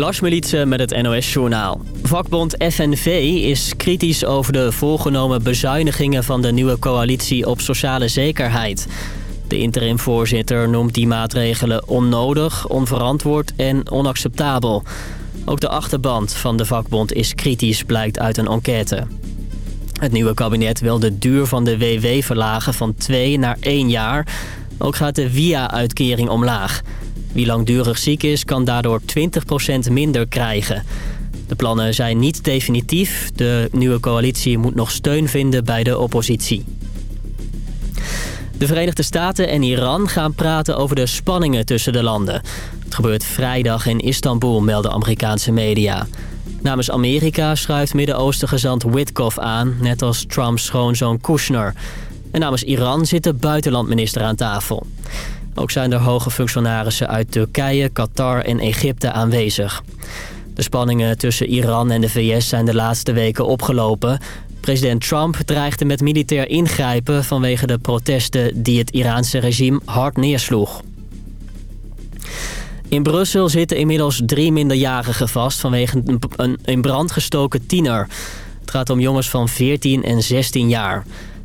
Lars Militse met het NOS-journaal. Vakbond FNV is kritisch over de voorgenomen bezuinigingen van de nieuwe coalitie op sociale zekerheid. De interimvoorzitter noemt die maatregelen onnodig, onverantwoord en onacceptabel. Ook de achterband van de vakbond is kritisch, blijkt uit een enquête. Het nieuwe kabinet wil de duur van de WW verlagen van 2 naar 1 jaar. Ook gaat de VIA-uitkering omlaag. Wie langdurig ziek is, kan daardoor 20% minder krijgen. De plannen zijn niet definitief. De nieuwe coalitie moet nog steun vinden bij de oppositie. De Verenigde Staten en Iran gaan praten over de spanningen tussen de landen. Het gebeurt vrijdag in Istanbul, melden Amerikaanse media. Namens Amerika schuift Midden-Oosten gezant aan... net als Trumps schoonzoon Kushner. En namens Iran zit de buitenlandminister aan tafel. Ook zijn er hoge functionarissen uit Turkije, Qatar en Egypte aanwezig. De spanningen tussen Iran en de VS zijn de laatste weken opgelopen. President Trump dreigde met militair ingrijpen vanwege de protesten die het Iraanse regime hard neersloeg. In Brussel zitten inmiddels drie minderjarigen vast vanwege een in brand gestoken tiener. Het gaat om jongens van 14 en 16 jaar.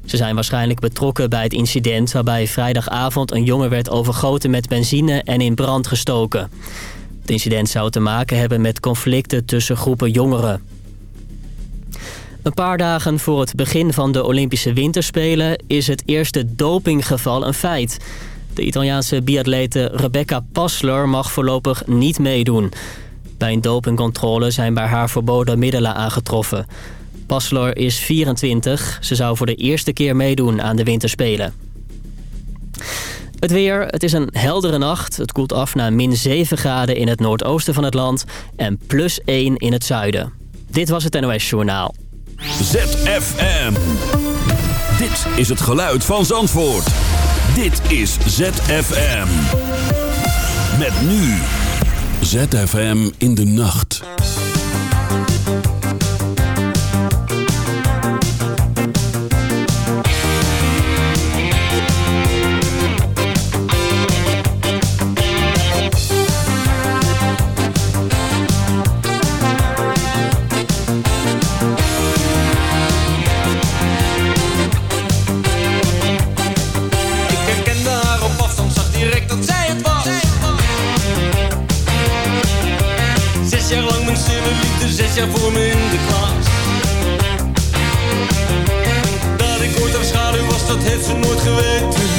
Ze zijn waarschijnlijk betrokken bij het incident... waarbij vrijdagavond een jongen werd overgoten met benzine en in brand gestoken. Het incident zou te maken hebben met conflicten tussen groepen jongeren. Een paar dagen voor het begin van de Olympische Winterspelen... is het eerste dopinggeval een feit. De Italiaanse biatlete Rebecca Passler mag voorlopig niet meedoen. Bij een dopingcontrole zijn bij haar verboden middelen aangetroffen... Passler is 24. Ze zou voor de eerste keer meedoen aan de winterspelen. Het weer, het is een heldere nacht. Het koelt af naar min 7 graden in het noordoosten van het land... en plus 1 in het zuiden. Dit was het NOS Journaal. ZFM. Dit is het geluid van Zandvoort. Dit is ZFM. Met nu. ZFM in de nacht. Voor me in de klas. Dat ik ooit haar schaduw was, dat heeft ze nooit geweten.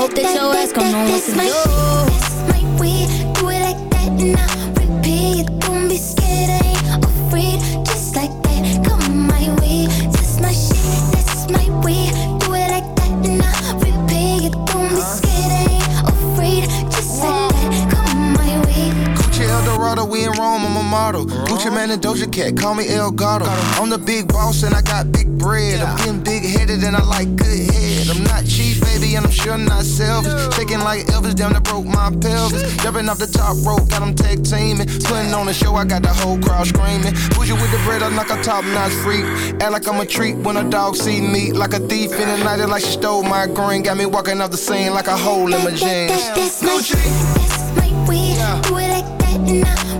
Hope that your ass gon' know what to do. that's my way. Do it like that and I Man and Doja Cat, call me El Gato. I'm the big boss and I got big bread. I'm getting big headed and I like good head. I'm not cheap, baby, and I'm sure not selfish. Shaking like Elvis, down that broke my pelvis. Jumping off the top rope, got them tag teaming. Putting on the show, I got the whole crowd screaming. Bougie with the bread, I'm like a top notch freak. Act like I'm a treat when a dog see me. Like a thief in the night, like she stole my green. Got me walking off the scene like a hole in my jeans. That, that's my that's my way. Do it like that and I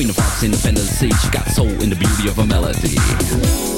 Queen of hearts in the fantasy, she got soul in the beauty of a melody.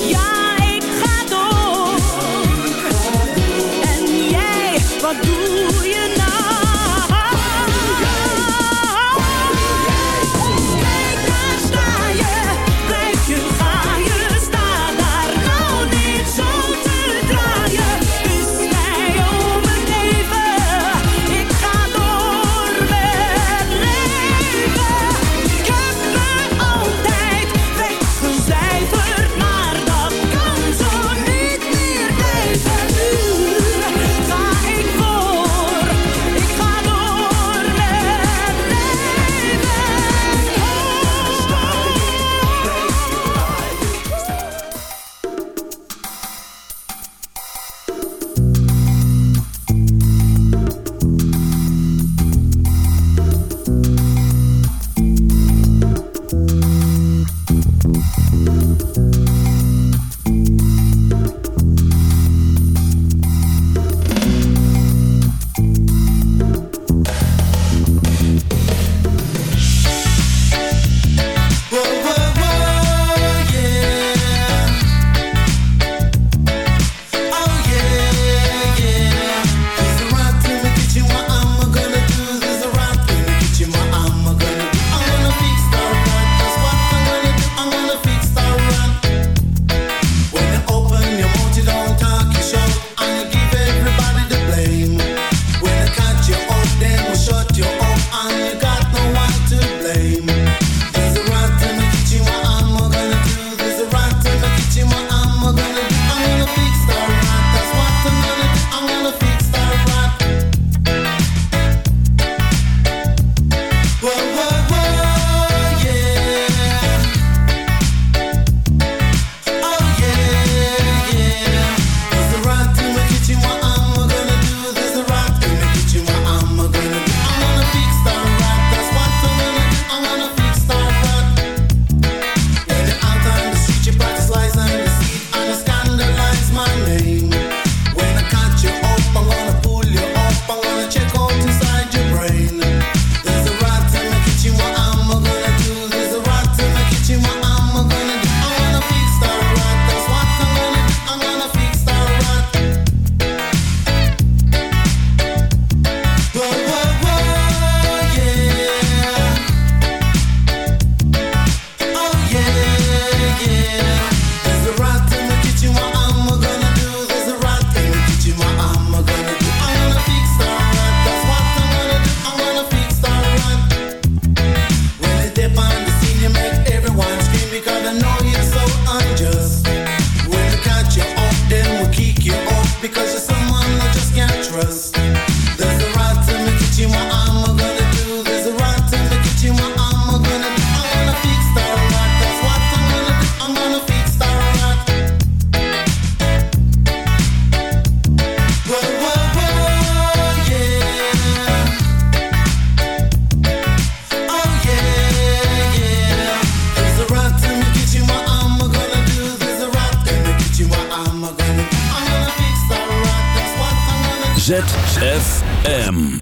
M.